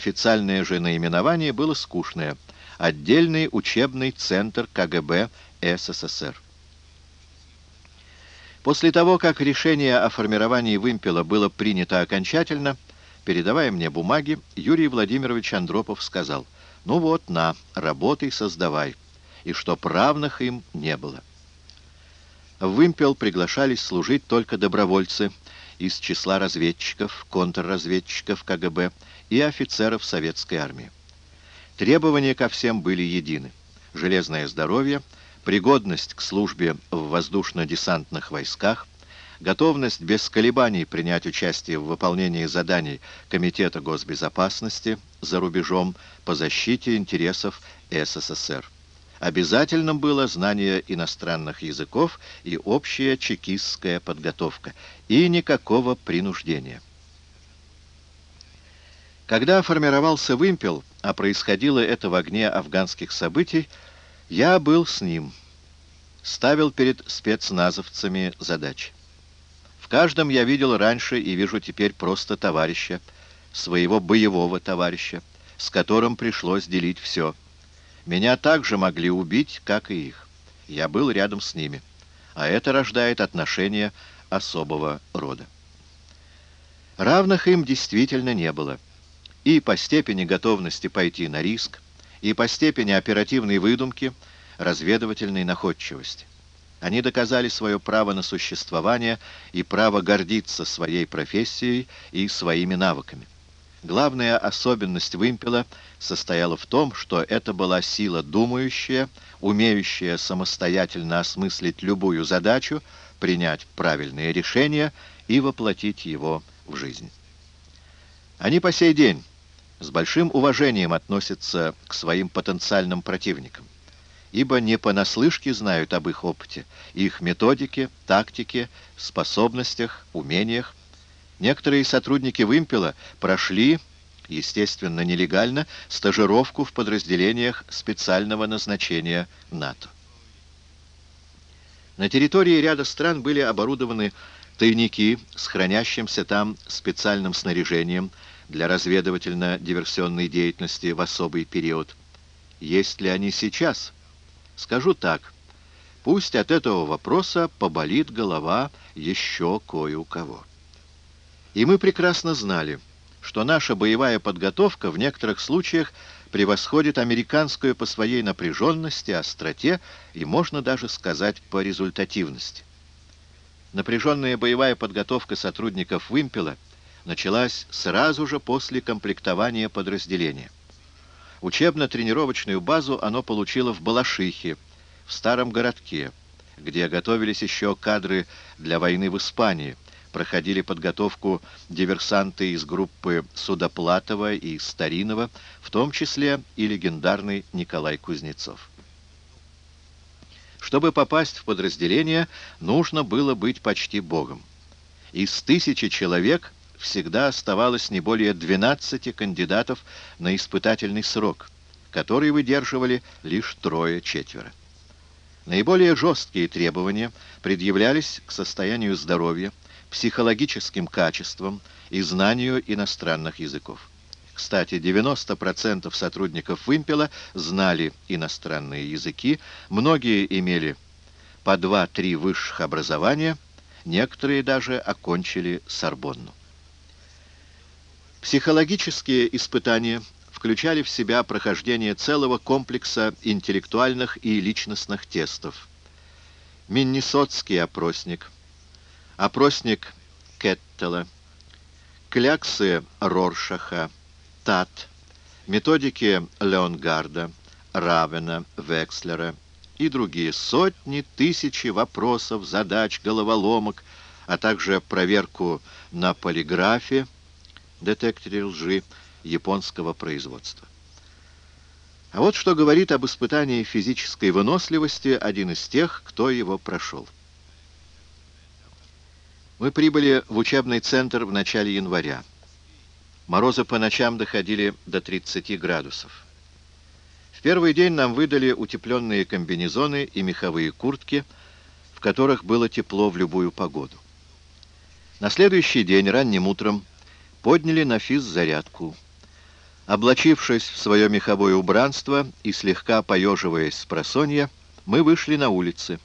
Официальное же наименование было скучное – Отдельный учебный центр КГБ СССР. После того, как решение о формировании вымпела было принято окончательно, передавая мне бумаги, Юрий Владимирович Андропов сказал, «Ну вот, на, работай, создавай», и что правных им не было. В вымпел приглашались служить только добровольцы из числа разведчиков, контрразведчиков КГБ и офицеров советской армии. Требования ко всем были едины. Железное здоровье, пригодность к службе в воздушно-десантных войсках, готовность без колебаний принять участие в выполнении заданий Комитета госбезопасности за рубежом по защите интересов СССР. Обязательным было знание иностранных языков и общая чекистская подготовка, и никакого принуждения. Когда формировался вымпел, а происходило это в огне афганских событий, я был с ним, ставил перед спецназовцами задачи. В каждом я видел раньше и вижу теперь просто товарища, своего боевого товарища, с которым пришлось делить все — меня также могли убить, как и их. Я был рядом с ними. А это рождает отношения особого рода. Равных им действительно не было. И по степени готовности пойти на риск, и по степени оперативной выдумки, разведывательной находчивости. Они доказали свое право на существование и право гордиться своей профессией и своими навыками. Главная особенность вымпела состояла в том, что это была сила думающая, умеющая самостоятельно осмыслить любую задачу, принять правильное решение и воплотить его в жизнь. Они по сей день с большим уважением относятся к своим потенциальным противникам, ибо не понаслышке знают об их опыте, их методике, тактике, способностях, умениях, Некоторые сотрудники «Вымпела» прошли, естественно, нелегально, стажировку в подразделениях специального назначения НАТО. На территории ряда стран были оборудованы тайники с хранящимся там специальным снаряжением для разведывательно-диверсионной деятельности в особый период. Есть ли они сейчас? Скажу так. Пусть от этого вопроса поболит голова еще кое у кого. И мы прекрасно знали, что наша боевая подготовка в некоторых случаях превосходит американскую по своей напряженности, остроте и, можно даже сказать, по результативности. Напряженная боевая подготовка сотрудников «Вымпела» началась сразу же после комплектования подразделения. Учебно-тренировочную базу оно получило в Балашихе, в старом городке, где готовились еще кадры для войны в Испании – проходили подготовку диверсанты из группы Судоплатова и Старинова, в том числе и легендарный Николай Кузнецов. Чтобы попасть в подразделение, нужно было быть почти богом. Из тысячи человек всегда оставалось не более 12 кандидатов на испытательный срок, который выдерживали лишь трое-четверо. Наиболее жесткие требования предъявлялись к состоянию здоровья, психологическим качествам и знанию иностранных языков. Кстати, 90% сотрудников «Вымпела» знали иностранные языки, многие имели по 2-3 высших образования, некоторые даже окончили Сорбонну. Психологические испытания включали в себя прохождение целого комплекса интеллектуальных и личностных тестов. Миннесотский опросник – опросник Кеттела, кляксы Роршаха, ТАТ, методики Леонгарда, Равена, Векслера и другие сотни, тысячи вопросов, задач, головоломок, а также проверку на полиграфе, детекторе лжи, японского производства. А вот что говорит об испытании физической выносливости один из тех, кто его прошел. Мы прибыли в учебный центр в начале января. Морозы по ночам доходили до 30 градусов. В первый день нам выдали утепленные комбинезоны и меховые куртки, в которых было тепло в любую погоду. На следующий день, ранним утром, подняли на физ зарядку. Облачившись в свое меховое убранство и слегка поеживаясь с просонья, мы вышли на улицы.